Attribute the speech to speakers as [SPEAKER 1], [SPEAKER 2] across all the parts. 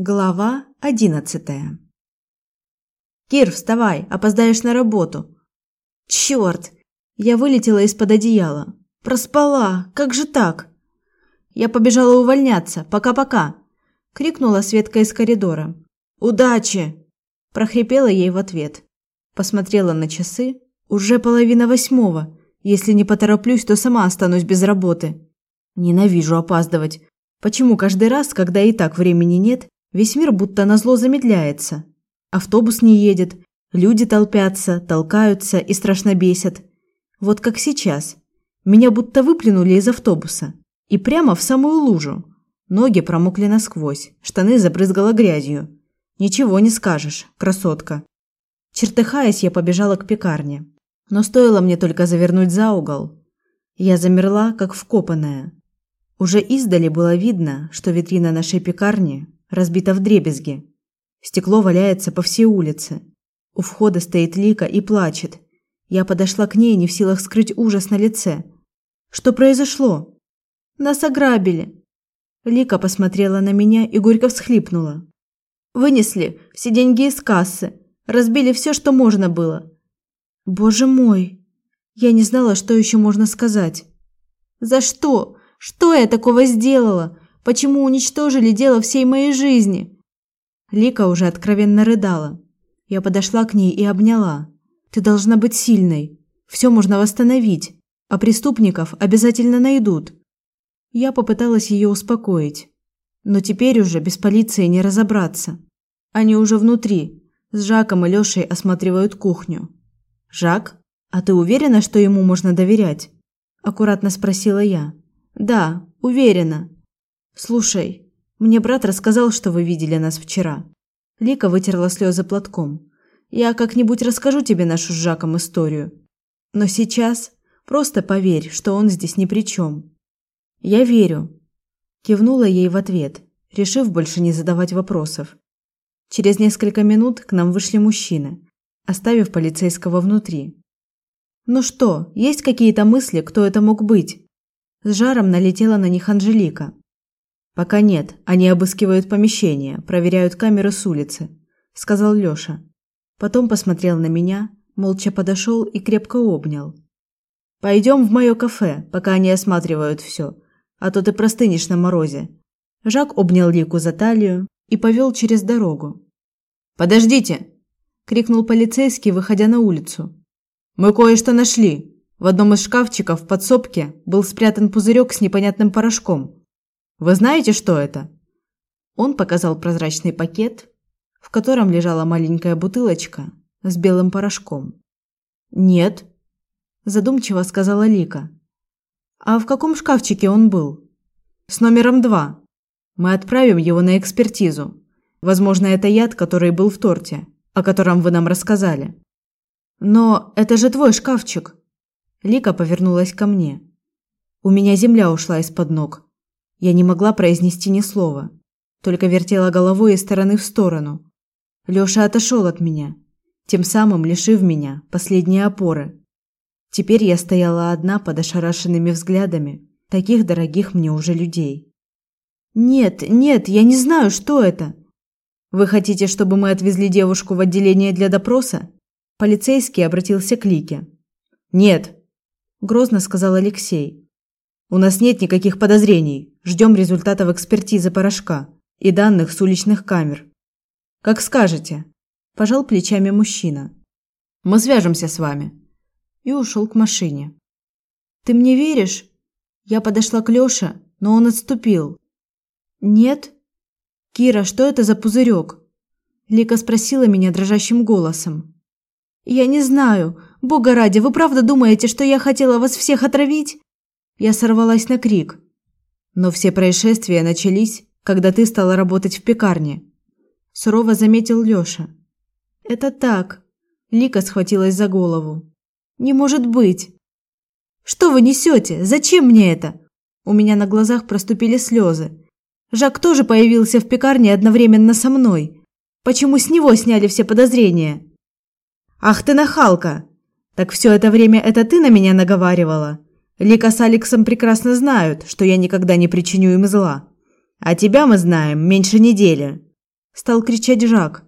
[SPEAKER 1] Глава одиннадцатая. Кир, вставай, опоздаешь на работу. Черт! Я вылетела из-под одеяла. Проспала. Как же так? Я побежала увольняться. Пока-пока, крикнула Светка из коридора. Удачи, прохрипела ей в ответ. Посмотрела на часы. Уже половина восьмого. Если не потороплюсь, то сама останусь без работы. Ненавижу опаздывать. Почему каждый раз, когда и так времени нет, Весь мир будто назло замедляется. Автобус не едет, люди толпятся, толкаются и страшно бесят. Вот как сейчас. Меня будто выплюнули из автобуса. И прямо в самую лужу. Ноги промокли насквозь, штаны забрызгало грязью. Ничего не скажешь, красотка. Чертыхаясь, я побежала к пекарне. Но стоило мне только завернуть за угол. Я замерла, как вкопанная. Уже издали было видно, что витрина нашей пекарни разбита вдребезги. Стекло валяется по всей улице. У входа стоит Лика и плачет. Я подошла к ней, не в силах скрыть ужас на лице. Что произошло? Нас ограбили. Лика посмотрела на меня и горько всхлипнула. Вынесли все деньги из кассы, разбили все, что можно было. Боже мой, я не знала, что еще можно сказать. За что? Что я такого сделала? Почему уничтожили дело всей моей жизни? Лика уже откровенно рыдала. Я подошла к ней и обняла. Ты должна быть сильной. Все можно восстановить, а преступников обязательно найдут. Я попыталась ее успокоить, но теперь уже без полиции не разобраться. Они уже внутри. С Жаком и Лёшей осматривают кухню. Жак, а ты уверена, что ему можно доверять? аккуратно спросила я. Да, уверена. Слушай, мне брат рассказал, что вы видели нас вчера. Лика вытерла слезы платком. Я как-нибудь расскажу тебе нашу с Жаком историю. Но сейчас просто поверь, что он здесь ни при чем. Я верю, кивнула ей в ответ, решив больше не задавать вопросов. Через несколько минут к нам вышли мужчины, оставив полицейского внутри. Ну что, есть какие-то мысли, кто это мог быть? С жаром налетела на них Анжелика. Пока нет, они обыскивают помещение, проверяют камеры с улицы, сказал Лёша. Потом посмотрел на меня, молча подошел и крепко обнял. Пойдем в моё кафе, пока они осматривают все, а то ты простынешь на морозе. Жак обнял Лику за талию и повел через дорогу. Подождите, крикнул полицейский, выходя на улицу. Мы кое-что нашли. В одном из шкафчиков в подсобке был спрятан пузырек с непонятным порошком. Вы знаете, что это? Он показал прозрачный пакет, в котором лежала маленькая бутылочка с белым порошком. Нет, задумчиво сказала Лика. А в каком шкафчике он был? С номером два. Мы отправим его на экспертизу. Возможно, это яд, который был в торте, о котором вы нам рассказали. Но это же твой шкафчик. Лика повернулась ко мне. У меня земля ушла из-под ног. Я не могла произнести ни слова, только вертела головой из стороны в сторону. Лёша отошел от меня, тем самым лишив меня последней опоры. Теперь я стояла одна под ошарашенными взглядами таких дорогих мне уже людей. Нет, нет, я не знаю, что это. Вы хотите, чтобы мы отвезли девушку в отделение для допроса? Полицейский обратился к Лике. Нет, грозно сказал Алексей. У нас нет никаких подозрений. Ждем результатов экспертизы порошка и данных с уличных камер. Как скажете, пожал плечами мужчина. Мы свяжемся с вами. И ушел к машине. Ты мне веришь? Я подошла к Лёше, но он отступил. Нет? Кира, что это за пузырек? Лика спросила меня дрожащим голосом. Я не знаю. Бога ради, вы правда думаете, что я хотела вас всех отравить? Я сорвалась на крик. Но все происшествия начались, когда ты стала работать в пекарне. Сурово заметил Лёша. Это так. Лика схватилась за голову. Не может быть. Что вы несете? Зачем мне это? У меня на глазах проступили слезы. Жак тоже появился в пекарне одновременно со мной. Почему с него сняли все подозрения? Ах ты нахалка. Так все это время это ты на меня наговаривала? Лика с Алексом прекрасно знают, что я никогда не причиню им зла. А тебя мы знаем меньше недели. стал кричать Жак.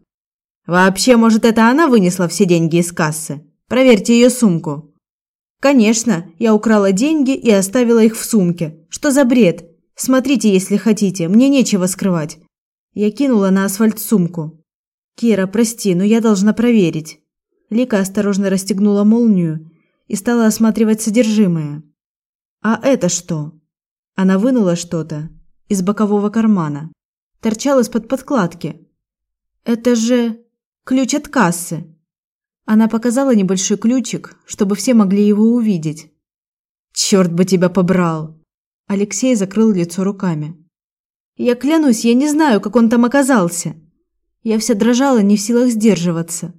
[SPEAKER 1] Вообще, может, это она вынесла все деньги из кассы? Проверьте ее сумку. Конечно, я украла деньги и оставила их в сумке. Что за бред? Смотрите, если хотите, мне нечего скрывать. Я кинула на асфальт сумку. Кира, прости, но я должна проверить. Лика осторожно расстегнула молнию и стала осматривать содержимое. А это что? Она вынула что-то из бокового кармана. Торчал из-под подкладки. Это же ключ от кассы. Она показала небольшой ключик, чтобы все могли его увидеть. Черт бы тебя побрал. Алексей закрыл лицо руками. Я клянусь, я не знаю, как он там оказался. Я вся дрожала, не в силах сдерживаться.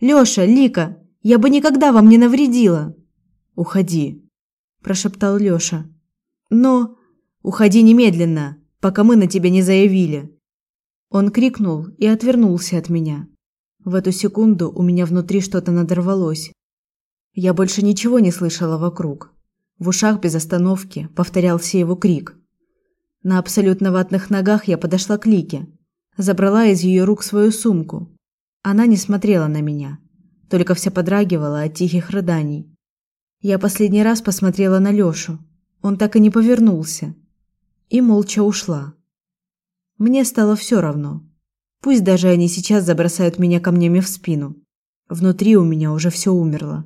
[SPEAKER 1] Лёша, Лика, я бы никогда вам не навредила. Уходи, прошептал Лёша. Но уходи немедленно, пока мы на тебя не заявили. Он крикнул и отвернулся от меня. В эту секунду у меня внутри что-то надорвалось. Я больше ничего не слышала вокруг. В ушах без остановки повторялся его крик. На абсолютно ватных ногах я подошла к Лике, забрала из ее рук свою сумку. Она не смотрела на меня, только вся подрагивала от тихих рыданий. Я последний раз посмотрела на Лёшу. Он так и не повернулся и молча ушла. Мне стало все равно. Пусть даже они сейчас забросают меня камнями в спину. Внутри у меня уже все умерло.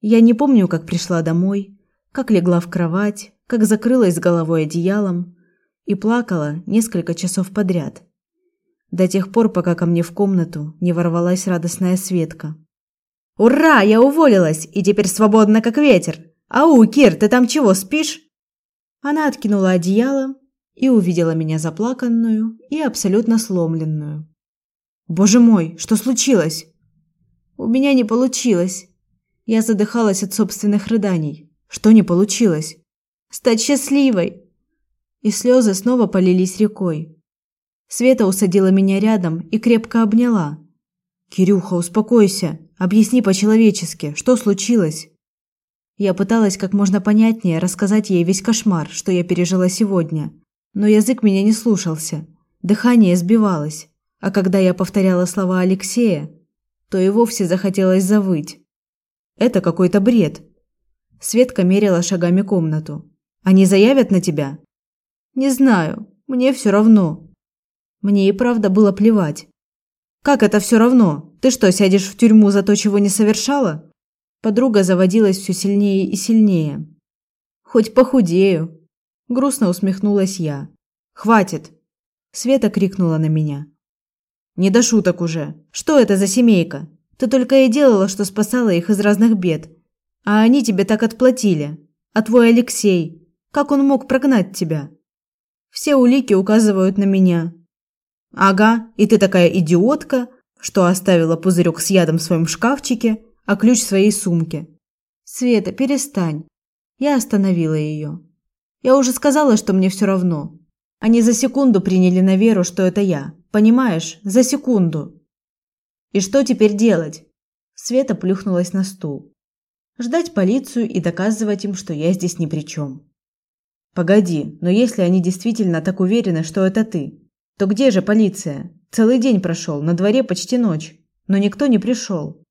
[SPEAKER 1] Я не помню, как пришла домой, как легла в кровать, как закрылась головой одеялом и плакала несколько часов подряд. До тех пор, пока ко мне в комнату не ворвалась радостная Светка. «Ура! Я уволилась и теперь свободна, как ветер! Ау, Кир, ты там чего, спишь?» Она откинула одеяло и увидела меня заплаканную и абсолютно сломленную. «Боже мой, что случилось?» «У меня не получилось». Я задыхалась от собственных рыданий. «Что не получилось?» «Стать счастливой!» И слезы снова полились рекой. Света усадила меня рядом и крепко обняла. «Кирюха, успокойся. Объясни по-человечески, что случилось?» Я пыталась как можно понятнее рассказать ей весь кошмар, что я пережила сегодня – но язык меня не слушался, дыхание сбивалось, а когда я повторяла слова Алексея, то и вовсе захотелось завыть. Это какой-то бред. Светка мерила шагами комнату. Они заявят на тебя? Не знаю, мне все равно. Мне и правда было плевать. Как это все равно? Ты что, сядешь в тюрьму за то, чего не совершала? Подруга заводилась все сильнее и сильнее. Хоть похудею, Грустно усмехнулась я. Хватит, Света крикнула на меня. Не до шуток уже. Что это за семейка? Ты только и делала, что спасала их из разных бед. А они тебе так отплатили. А твой Алексей, как он мог прогнать тебя? Все улики указывают на меня. Ага, и ты такая идиотка, что оставила пузырек с ядом в своем шкафчике, а ключ в своей сумке. Света, перестань. Я остановила ее. Я уже сказала, что мне все равно. Они за секунду приняли на веру, что это я. Понимаешь? За секунду. И что теперь делать? Света плюхнулась на стул. Ждать полицию и доказывать им, что я здесь ни при чем. Погоди, но если они действительно так уверены, что это ты, то где же полиция? Целый день прошел, на дворе почти ночь, но никто не пришел.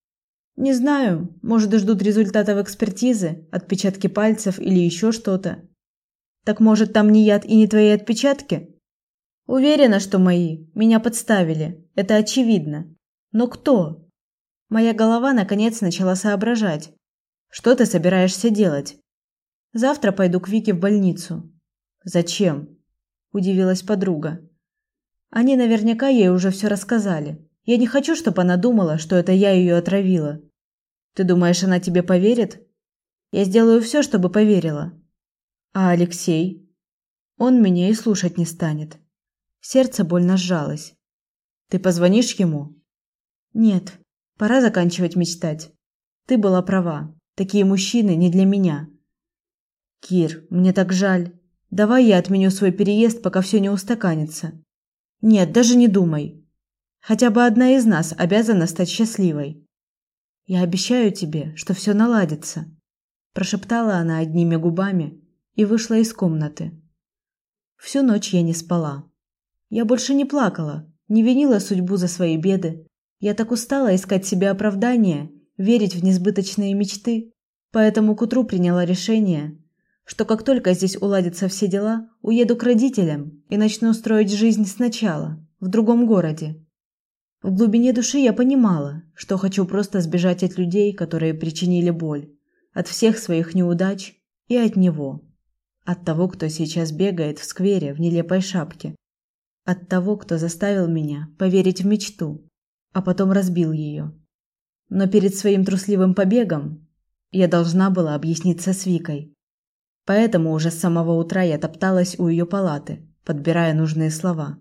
[SPEAKER 1] Не знаю, может, ждут результатов экспертизы, отпечатки пальцев или еще что-то. Так может, там не яд и не твои отпечатки? Уверена, что мои. Меня подставили. Это очевидно. Но кто? Моя голова наконец начала соображать. Что ты собираешься делать? Завтра пойду к Вике в больницу. Зачем? удивилась подруга. Они наверняка ей уже все рассказали. Я не хочу, чтобы она думала, что это я ее отравила. Ты думаешь, она тебе поверит? Я сделаю все, чтобы поверила. А Алексей? Он меня и слушать не станет. Сердце больно сжалось. Ты позвонишь ему? Нет, пора заканчивать мечтать. Ты была права. Такие мужчины не для меня. Кир, мне так жаль. Давай я отменю свой переезд, пока все не устаканится. Нет, даже не думай. Хотя бы одна из нас обязана стать счастливой. Я обещаю тебе, что все наладится, прошептала она одними губами и вышла из комнаты. Всю ночь я не спала. Я больше не плакала, не винила судьбу за свои беды. Я так устала искать себе оправдания, верить в несбыточные мечты, поэтому к утру приняла решение, что как только здесь уладятся все дела, уеду к родителям и начну строить жизнь сначала, в другом городе. В глубине души я понимала, что хочу просто сбежать от людей, которые причинили боль, от всех своих неудач и от него. От того, кто сейчас бегает в сквере в нелепой шапке. От того, кто заставил меня поверить в мечту, а потом разбил ее. Но перед своим трусливым побегом я должна была объясниться с Викой. Поэтому уже с самого утра я топталась у ее палаты, подбирая нужные слова.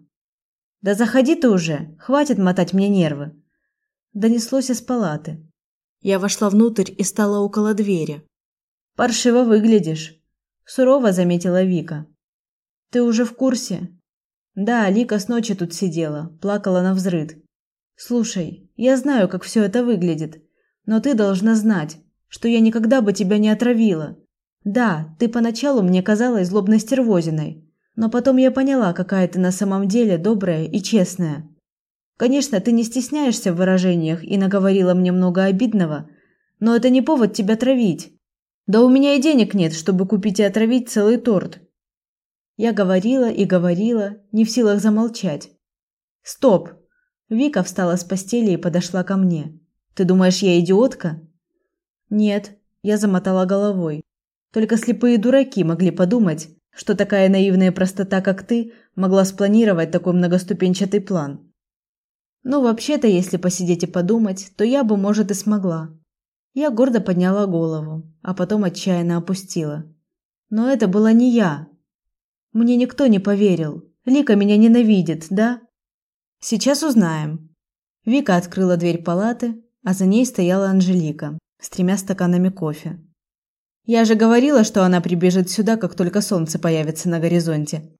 [SPEAKER 1] Да заходи ты уже, хватит мотать мне нервы. Донеслось из палаты. Я вошла внутрь и стала около двери. Паршиво выглядишь, сурово заметила Вика. Ты уже в курсе? Да, Лика с ночи тут сидела, плакала на взрыд. Слушай, я знаю, как все это выглядит, но ты должна знать, что я никогда бы тебя не отравила. Да, ты поначалу мне казалась злобной стервозиной, но потом я поняла, какая ты на самом деле добрая и честная. Конечно, ты не стесняешься в выражениях и наговорила мне много обидного, но это не повод тебя травить. Да у меня и денег нет, чтобы купить и отравить целый торт. Я говорила и говорила, не в силах замолчать. Стоп. Вика встала с постели и подошла ко мне. Ты думаешь, я идиотка? Нет, я замотала головой. Только слепые дураки могли подумать, что такая наивная простота, как ты, могла спланировать такой многоступенчатый план. Ну, вообще-то, если посидеть и подумать, то я бы, может, и смогла. Я гордо подняла голову, а потом отчаянно опустила. Но это была не я. Мне никто не поверил. Лика меня ненавидит, да? Сейчас узнаем. Вика открыла дверь палаты, а за ней стояла Анжелика с тремя стаканами кофе. Я же говорила, что она прибежит сюда, как только солнце появится на горизонте.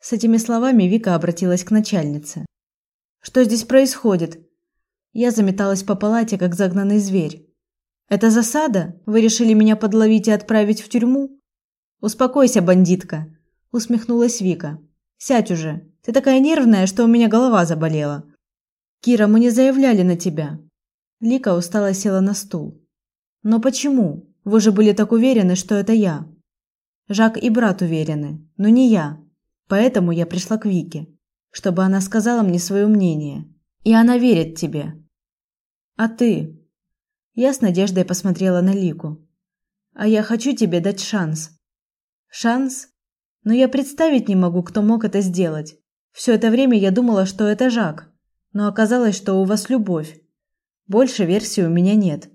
[SPEAKER 1] С этими словами Вика обратилась к начальнице. Что здесь происходит? Я заметалась по палате, как загнанный зверь. Это засада? Вы решили меня подловить и отправить в тюрьму? Успокойся, бандитка, усмехнулась Вика. Сядь уже. Ты такая нервная, что у меня голова заболела. Кира, мы не заявляли на тебя. Лика устало села на стул. Но почему? Вы же были так уверены, что это я. Жак и брат уверены, но не я. Поэтому я пришла к Вике, чтобы она сказала мне свое мнение. И она верит тебе. А ты? Я с надеждой посмотрела на Лику. А я хочу тебе дать шанс. Шанс? Но я представить не могу, кто мог это сделать. Все это время я думала, что это Жак, но оказалось, что у вас любовь. Больше версий у меня нет.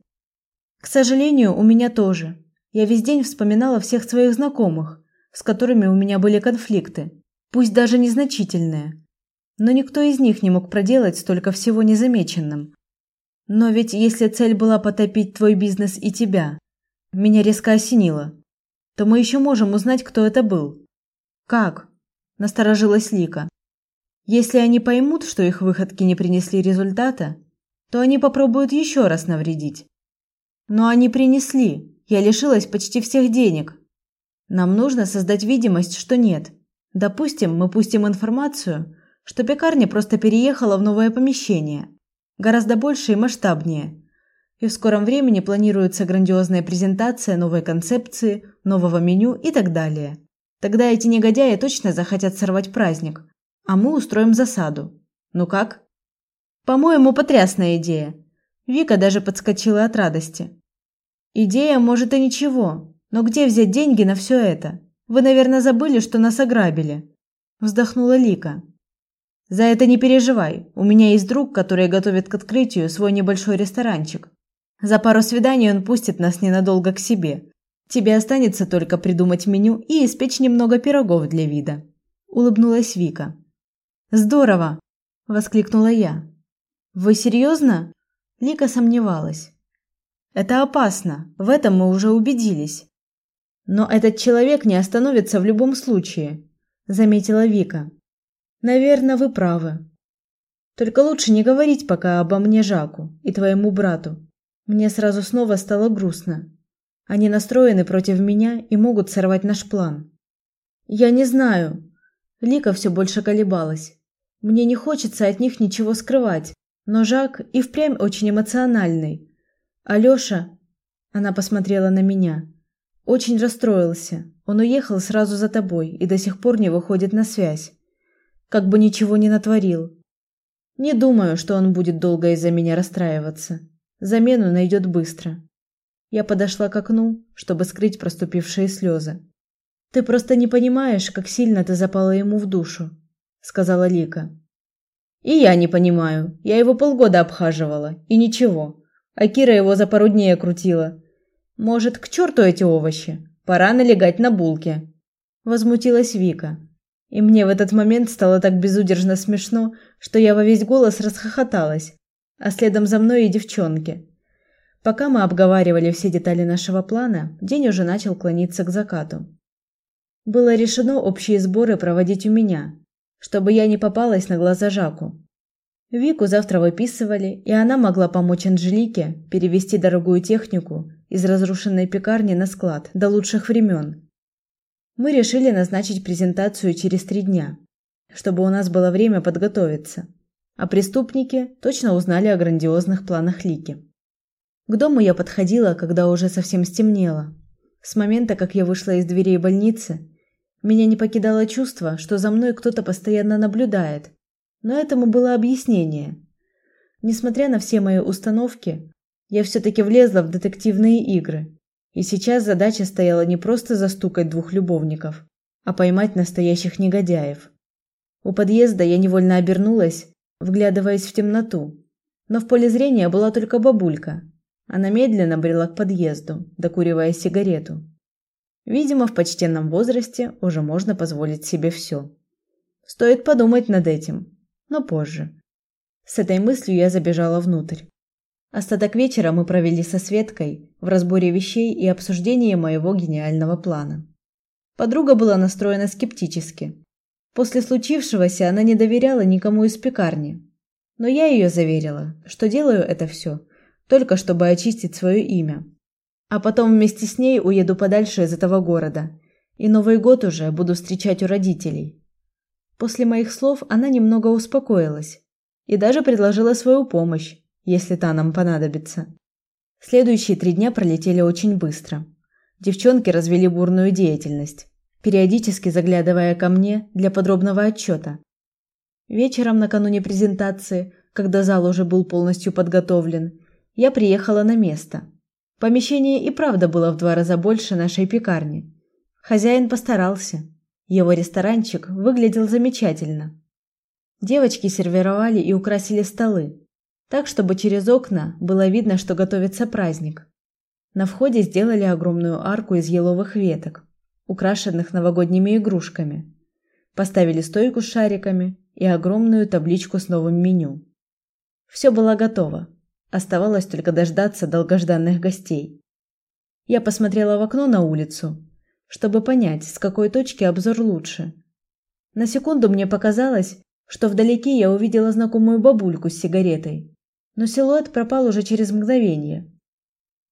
[SPEAKER 1] К сожалению, у меня тоже. Я весь день вспоминала всех своих знакомых, с которыми у меня были конфликты, пусть даже незначительные. Но никто из них не мог проделать столько всего незамеченным. Но ведь если цель была потопить твой бизнес и тебя, меня резко осенило, то мы еще можем узнать, кто это был. Как? Насторожилась Лика. Если они поймут, что их выходки не принесли результата, то они попробуют еще раз навредить. Но они принесли. Я лишилась почти всех денег. Нам нужно создать видимость, что нет. Допустим, мы пустим информацию, что пекарня просто переехала в новое помещение, гораздо больше и масштабнее. И в скором времени планируется грандиозная презентация новой концепции, нового меню и так далее. Тогда эти негодяи точно захотят сорвать праздник, а мы устроим засаду. Ну как? По-моему, потрясная идея. Вика даже подскочила от радости. Идея, может, и ничего, но где взять деньги на все это? Вы, наверное, забыли, что нас ограбили, вздохнула Лика. За это не переживай. У меня есть друг, который готовит к открытию свой небольшой ресторанчик. За пару свиданий он пустит нас ненадолго к себе. Тебе останется только придумать меню и испечь немного пирогов для вида, улыбнулась Вика. Здорово, воскликнула я. Вы серьезно? Лика сомневалась. Это опасно, в этом мы уже убедились. Но этот человек не остановится в любом случае, заметила Вика. Наверное, вы правы. Только лучше не говорить пока обо мне Жаку и твоему брату. Мне сразу снова стало грустно. Они настроены против меня и могут сорвать наш план. Я не знаю. Лика все больше колебалась. Мне не хочется от них ничего скрывать, но Жак и впрямь очень эмоциональный. Алёша, она посмотрела на меня, очень расстроился. Он уехал сразу за тобой и до сих пор не выходит на связь. Как бы ничего не натворил. Не думаю, что он будет долго из-за меня расстраиваться. Замену найдет быстро. Я подошла к окну, чтобы скрыть проступившие слезы. Ты просто не понимаешь, как сильно ты запала ему в душу, сказала Лика. И я не понимаю. Я его полгода обхаживала, и ничего. А Кира его за пару дней окрутила. Может, к черту эти овощи? Пора налегать на булки. Возмутилась Вика. И мне в этот момент стало так безудержно смешно, что я во весь голос расхохоталась, а следом за мной и девчонки. Пока мы обговаривали все детали нашего плана, день уже начал клониться к закату. Было решено общие сборы проводить у меня, чтобы я не попалась на глаза Жаку. Вику завтра выписывали, и она могла помочь Анжелике перевести дорогую технику из разрушенной пекарни на склад до лучших времен. Мы решили назначить презентацию через три дня, чтобы у нас было время подготовиться. А преступники точно узнали о грандиозных планах Лики. К дому я подходила, когда уже совсем стемнело. С момента, как я вышла из дверей больницы, меня не покидало чувство, что за мной кто-то постоянно наблюдает. Но этому было объяснение. Несмотря на все мои установки, я все таки влезла в детективные игры. И сейчас задача стояла не просто застукать двух любовников, а поймать настоящих негодяев. У подъезда я невольно обернулась, вглядываясь в темноту. Но в поле зрения была только бабулька. Она медленно брела к подъезду, докуривая сигарету. Видимо, в почтенном возрасте уже можно позволить себе все. Стоит подумать над этим, но позже. С этой мыслью я забежала внутрь. Остаток вечера мы провели со Светкой в разборе вещей и обсуждении моего гениального плана. Подруга была настроена скептически. После случившегося она не доверяла никому из пекарни. Но я ее заверила, что делаю это все только чтобы очистить свое имя. А потом вместе с ней уеду подальше из этого города. И Новый год уже буду встречать у родителей. После моих слов она немного успокоилась и даже предложила свою помощь, если та нам понадобится. Следующие три дня пролетели очень быстро. Девчонки развели бурную деятельность, периодически заглядывая ко мне для подробного отчета. Вечером накануне презентации, когда зал уже был полностью подготовлен, я приехала на место. Помещение и правда было в два раза больше нашей пекарни. Хозяин постарался. Его ресторанчик выглядел замечательно. Девочки сервировали и украсили столы, так чтобы через окна было видно, что готовится праздник. На входе сделали огромную арку из еловых веток, украшенных новогодними игрушками. Поставили стойку с шариками и огромную табличку с новым меню. Все было готово. Оставалось только дождаться долгожданных гостей. Я посмотрела в окно на улицу, чтобы понять, с какой точки обзор лучше. На секунду мне показалось, что вдалеке я увидела знакомую бабульку с сигаретой, но силуэт пропал уже через мгновение.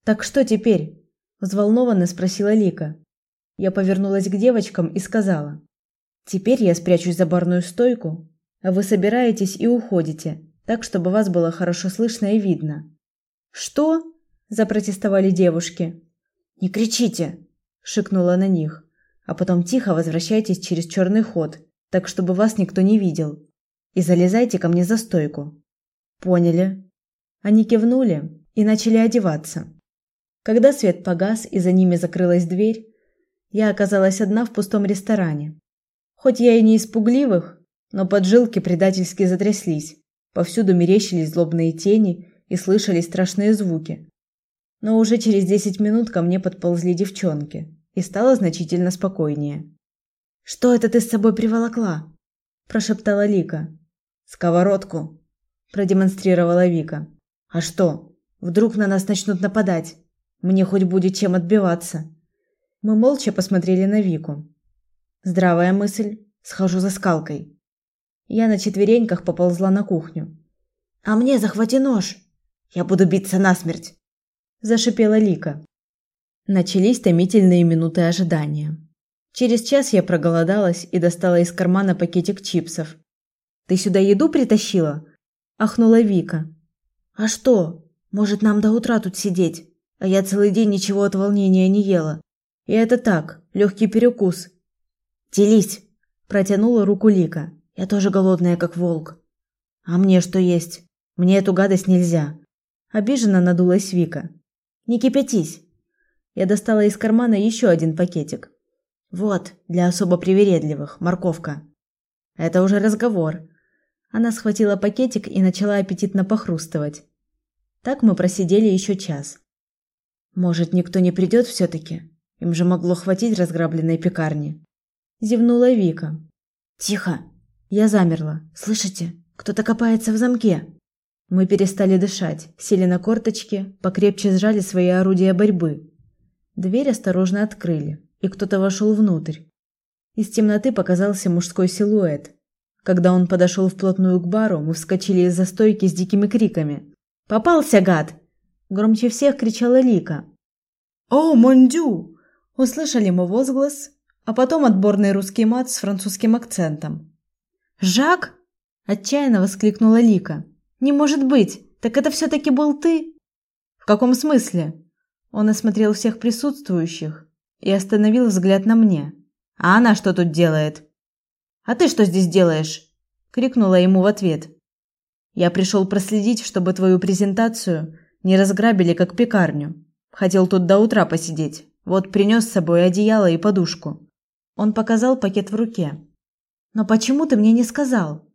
[SPEAKER 1] Так что теперь? взволнованно спросила Лика. Я повернулась к девочкам и сказала: "Теперь я спрячусь за барную стойку, а вы собираетесь и уходите так, чтобы вас было хорошо слышно и видно. Что? запротестовали девушки. Не кричите, шикнула на них. А потом тихо возвращайтесь через черный ход, так чтобы вас никто не видел. И залезайте ко мне за стойку. Поняли? Они кивнули и начали одеваться. Когда свет погас и за ними закрылась дверь, я оказалась одна в пустом ресторане. Хоть я и не из пугливых, но поджилки предательски затряслись. Повсюду мерещились злобные тени и слышались страшные звуки. Но уже через десять минут ко мне подползли девчонки, и стало значительно спокойнее. Что это ты с собой приволокла? прошептала Лика. Сковородку, продемонстрировала Вика. А что? Вдруг на нас начнут нападать? Мне хоть будет чем отбиваться. Мы молча посмотрели на Вику. Здравая мысль. Схожу за скалкой. Я на четвереньках поползла на кухню. А мне захвати нож. Я буду биться насмерть, зашипела Лика. Начались томительные минуты ожидания. Через час я проголодалась и достала из кармана пакетик чипсов. Ты сюда еду притащила? ахнула Вика. А что? Может, нам до утра тут сидеть? А я целый день ничего от волнения не ела. И это так, легкий перекус. Делись, протянула руку Лика. Я тоже голодная, как волк. А мне что есть? Мне эту гадость нельзя. Обиженно надулась Вика. Не кипятись. Я достала из кармана еще один пакетик. Вот, для особо привередливых, морковка. Это уже разговор. Она схватила пакетик и начала аппетитно похрустывать. Так мы просидели еще час. Может, никто не придет все таки Им же могло хватить разграбленной пекарни. Зевнула Вика. Тихо. Я замерла. Слышите? Кто-то копается в замке. Мы перестали дышать, сели на корточки, покрепче сжали свои орудия борьбы. Дверь осторожно открыли, и кто-то вошел внутрь. Из темноты показался мужской силуэт. Когда он подошел вплотную к бару, мы вскочили из-за стойки с дикими криками. «Попался, гад!» Громче всех кричала Лика. «О, мондю!» Услышали мы возглас, а потом отборный русский мат с французским акцентом. «Жак?» – отчаянно воскликнула Лика. «Не может быть! Так это все-таки был ты?» «В каком смысле?» Он осмотрел всех присутствующих и остановил взгляд на мне. «А она что тут делает?» «А ты что здесь делаешь?» – крикнула ему в ответ. «Я пришел проследить, чтобы твою презентацию не разграбили, как пекарню. Хотел тут до утра посидеть. Вот принес с собой одеяло и подушку». Он показал пакет в руке. «Но почему ты мне не сказал?»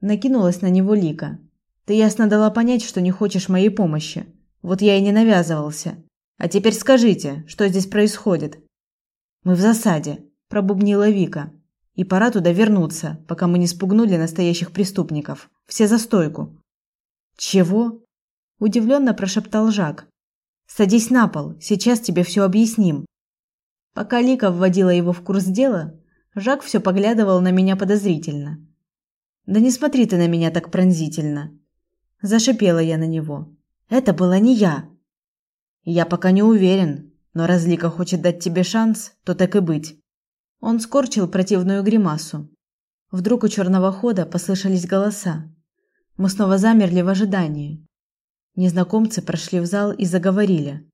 [SPEAKER 1] Накинулась на него Лика. «Ты ясно дала понять, что не хочешь моей помощи. Вот я и не навязывался. А теперь скажите, что здесь происходит?» «Мы в засаде», – пробубнила Вика. И пора туда вернуться, пока мы не спугнули настоящих преступников. Все за стойку. Чего? удивленно прошептал Жак. Садись на пол, сейчас тебе все объясним. Пока Лика вводила его в курс дела, Жак все поглядывал на меня подозрительно. Да не смотри ты на меня так пронзительно, зашипела я на него. Это была не я. Я пока не уверен, но раз Лика хочет дать тебе шанс, то так и быть. Он скорчил противную гримасу. Вдруг у черного хода послышались голоса. Мы снова замерли в ожидании. Незнакомцы прошли в зал и заговорили.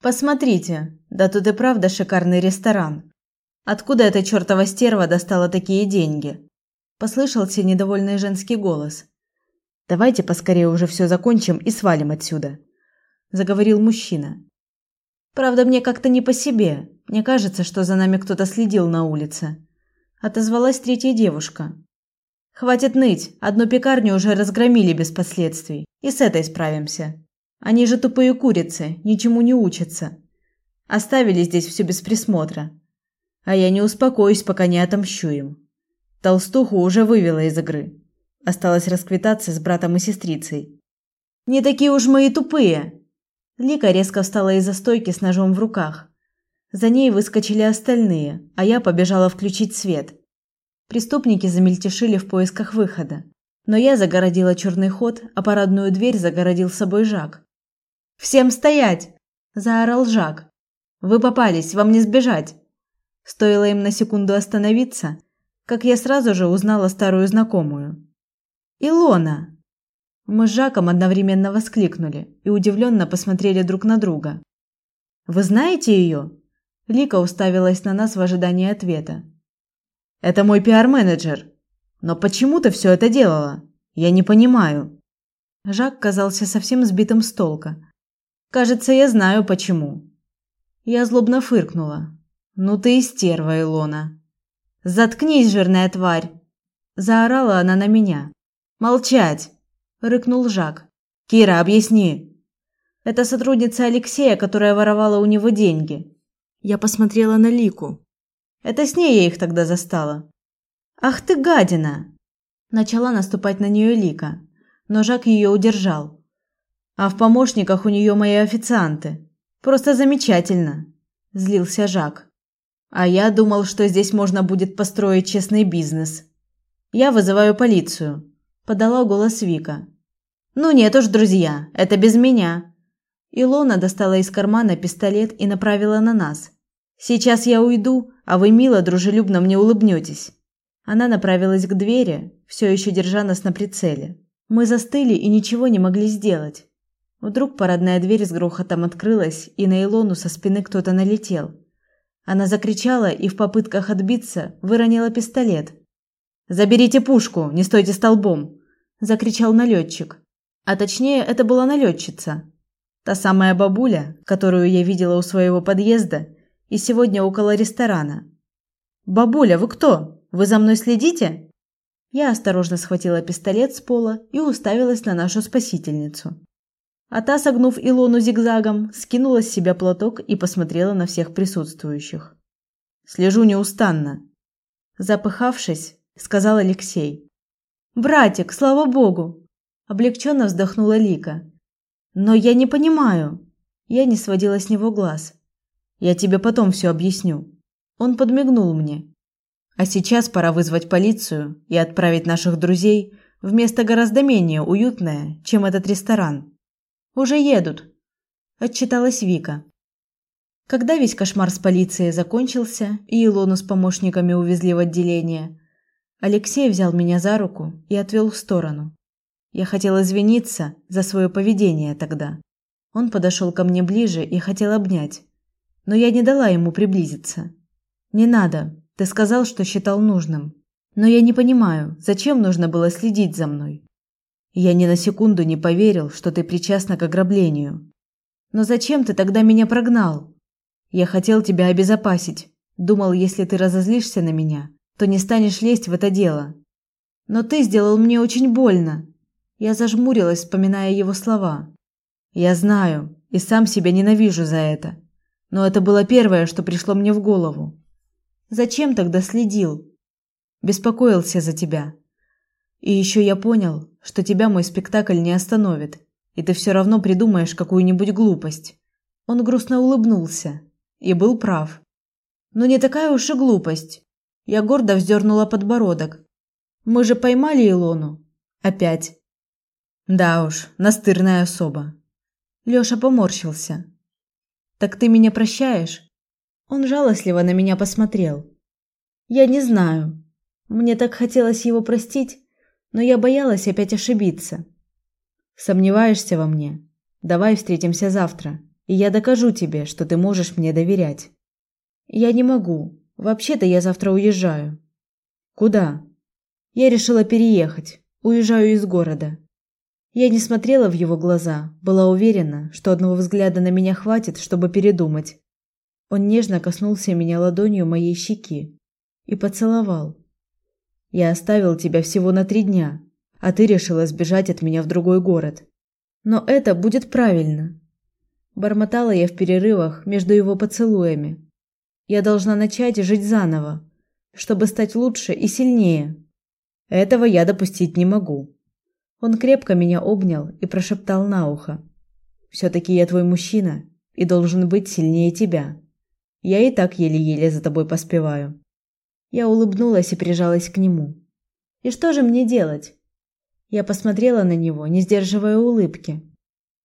[SPEAKER 1] Посмотрите, да тут и правда шикарный ресторан. Откуда эта чертова стерва достала такие деньги? Послышался недовольный женский голос. Давайте поскорее уже все закончим и свалим отсюда, заговорил мужчина. Правда, мне как-то не по себе. Мне кажется, что за нами кто-то следил на улице. Отозвалась третья девушка. Хватит ныть, одну пекарню уже разгромили без последствий. И с этой справимся. Они же тупые курицы, ничему не учатся. Оставили здесь все без присмотра. А я не успокоюсь, пока не отомщу им. Толстуху уже вывела из игры. Осталось расквитаться с братом и сестрицей. Не такие уж мы и тупые, Лика резко встала из-за стойки с ножом в руках. За ней выскочили остальные, а я побежала включить свет. Преступники замельтешили в поисках выхода, но я загородила черный ход, а парадную дверь загородил собой Жак. Всем стоять, заорал Жак. Вы попались, вам не сбежать. Стоило им на секунду остановиться, как я сразу же узнала старую знакомую. Илона. Мы с Жаком одновременно воскликнули и удивленно посмотрели друг на друга. Вы знаете ее? Лика уставилась на нас в ожидании ответа. Это мой пиар-менеджер. Но почему ты все это делала? Я не понимаю. Жак казался совсем сбитым с толка. Кажется, я знаю почему. Я злобно фыркнула. Ну ты и стерва, Илона. Заткнись, жирная тварь, заорала она на меня. Молчать рыкнул Жак. Кира, объясни. Это сотрудница Алексея, которая воровала у него деньги. Я посмотрела на Лику. Это с ней я их тогда застала. Ах ты гадина. Начала наступать на нее Лика, но Жак ее удержал. А в помощниках у нее мои официанты. Просто замечательно, злился Жак. А я думал, что здесь можно будет построить честный бизнес. Я вызываю полицию подала голос Вика. Ну нет уж, друзья, это без меня. Илона достала из кармана пистолет и направила на нас. Сейчас я уйду, а вы мило дружелюбно мне улыбнетесь. Она направилась к двери, все еще держа нас на прицеле. Мы застыли и ничего не могли сделать. Вдруг парадная дверь с грохотом открылась, и на Илону со спины кто-то налетел. Она закричала и в попытках отбиться выронила пистолет. «Заберите пушку, не стойте столбом!» – закричал налетчик. А точнее, это была налетчица. Та самая бабуля, которую я видела у своего подъезда и сегодня около ресторана. «Бабуля, вы кто? Вы за мной следите?» Я осторожно схватила пистолет с пола и уставилась на нашу спасительницу. А та, согнув Илону зигзагом, скинула с себя платок и посмотрела на всех присутствующих. «Слежу неустанно». Запыхавшись, сказал Алексей. «Братик, слава богу!» Облегченно вздохнула Лика. «Но я не понимаю». Я не сводила с него глаз. «Я тебе потом все объясню». Он подмигнул мне. «А сейчас пора вызвать полицию и отправить наших друзей в место гораздо менее уютное, чем этот ресторан». Уже едут, отчиталась Вика. Когда весь кошмар с полицией закончился и Илону с помощниками увезли в отделение, Алексей взял меня за руку и отвел в сторону. Я хотела извиниться за свое поведение тогда. Он подошел ко мне ближе и хотел обнять, но я не дала ему приблизиться. Не надо, ты сказал, что считал нужным. Но я не понимаю, зачем нужно было следить за мной. Я ни на секунду не поверил, что ты причастна к ограблению. Но зачем ты тогда меня прогнал? Я хотел тебя обезопасить. Думал, если ты разозлишься на меня, то не станешь лезть в это дело. Но ты сделал мне очень больно. Я зажмурилась, вспоминая его слова. Я знаю и сам себя ненавижу за это. Но это было первое, что пришло мне в голову. Зачем тогда следил? Беспокоился за тебя. И еще я понял, что тебя мой спектакль не остановит, и ты все равно придумаешь какую-нибудь глупость. Он грустно улыбнулся и был прав. Но не такая уж и глупость. Я гордо вздернула подбородок. Мы же поймали Илону. Опять. Да уж, настырная особа. Лёша поморщился. Так ты меня прощаешь? Он жалостливо на меня посмотрел. Я не знаю. Мне так хотелось его простить, но я боялась опять ошибиться. Сомневаешься во мне? Давай встретимся завтра, и я докажу тебе, что ты можешь мне доверять. Я не могу. Вообще-то я завтра уезжаю. Куда? Я решила переехать. Уезжаю из города. Я не смотрела в его глаза, была уверена, что одного взгляда на меня хватит, чтобы передумать. Он нежно коснулся меня ладонью моей щеки и поцеловал. Я оставил тебя всего на три дня, а ты решила сбежать от меня в другой город. Но это будет правильно. Бормотала я в перерывах между его поцелуями. Я должна начать жить заново, чтобы стать лучше и сильнее. Этого я допустить не могу. Он крепко меня обнял и прошептал на ухо: «Все-таки я твой мужчина и должен быть сильнее тебя. Я и так еле-еле за тобой поспеваю. Я улыбнулась и прижалась к нему. И что же мне делать? Я посмотрела на него, не сдерживая улыбки.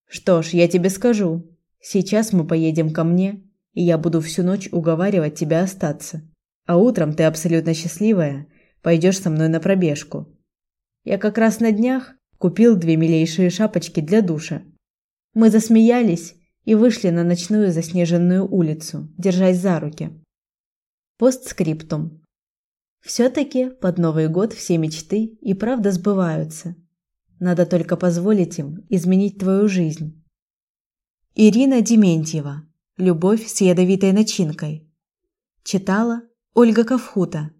[SPEAKER 1] Что ж, я тебе скажу. Сейчас мы поедем ко мне, и я буду всю ночь уговаривать тебя остаться. А утром ты абсолютно счастливая, пойдешь со мной на пробежку. Я как раз на днях купил две милейшие шапочки для душа. Мы засмеялись и вышли на ночную заснеженную улицу, держась за руки. Постскриптум. Все-таки под Новый год все мечты и правда сбываются. Надо только позволить им изменить твою жизнь. Ирина Дементьева. Любовь с ядовитой начинкой. Читала Ольга Ковхута.